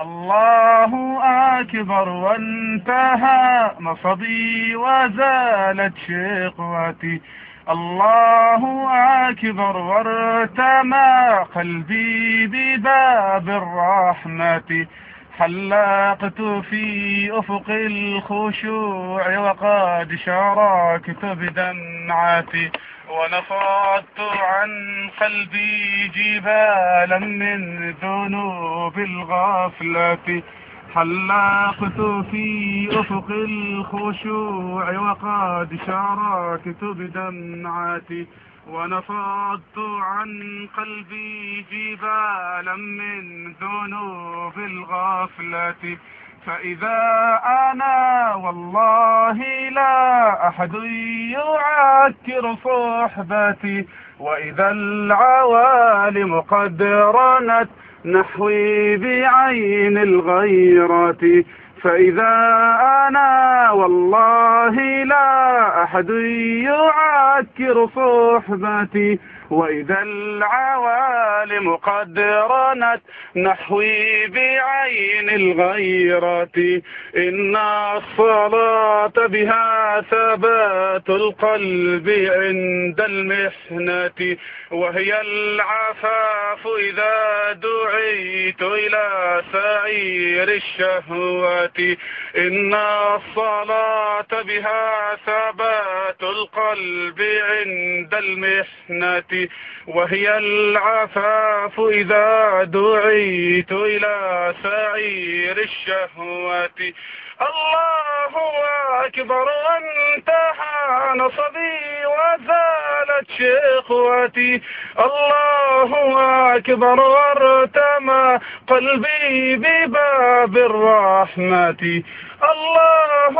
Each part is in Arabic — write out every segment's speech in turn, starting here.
الله أكبر وانتهى نصبي وزالت شقوتي. الله أكبر وارتمى قلبي بباب الرحمة. حلقت في أفق الخشوع وقد شاركت بدمعتي ونفضت عن قلبي جبالا من ذنوب الغفلة. حلقت في أفق الخشوع وقد شاركت بدمعتي ونفضت عن قلبي جبالا من ذنوب الغفلة. فإذا أنا والله لا أحد يعكر صحبتي وإذا العوالم قد رنت نحوي بعين الغيرة فإذا أنا والله لا أحد يعكر صحبتي. وإذا العوالم قد رنت نحوي بعين الغيرة إن الصلاة بها ثبات القلب عند المحنة وهي العفاف إذا دعيت إلى سعير الشهوة إن الصلاة بها ثبات القلب عند المحنة وهي العفاف إذا دعيت إلى سعير الشهوة الله أكبر وانتهى نصبي وزالت شقوتي الله أكبر وارتمى قلبي بباب الرحمة. الله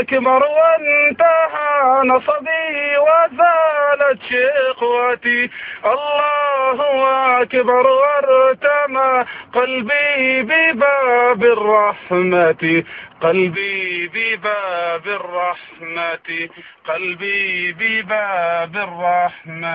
أكبر وانتهى نصبي وزالت شقوتي الله أكبر وارتمى قلبي بباب الرحمة. قلبي بباب الرحمة. قلبي بباب الرحمة.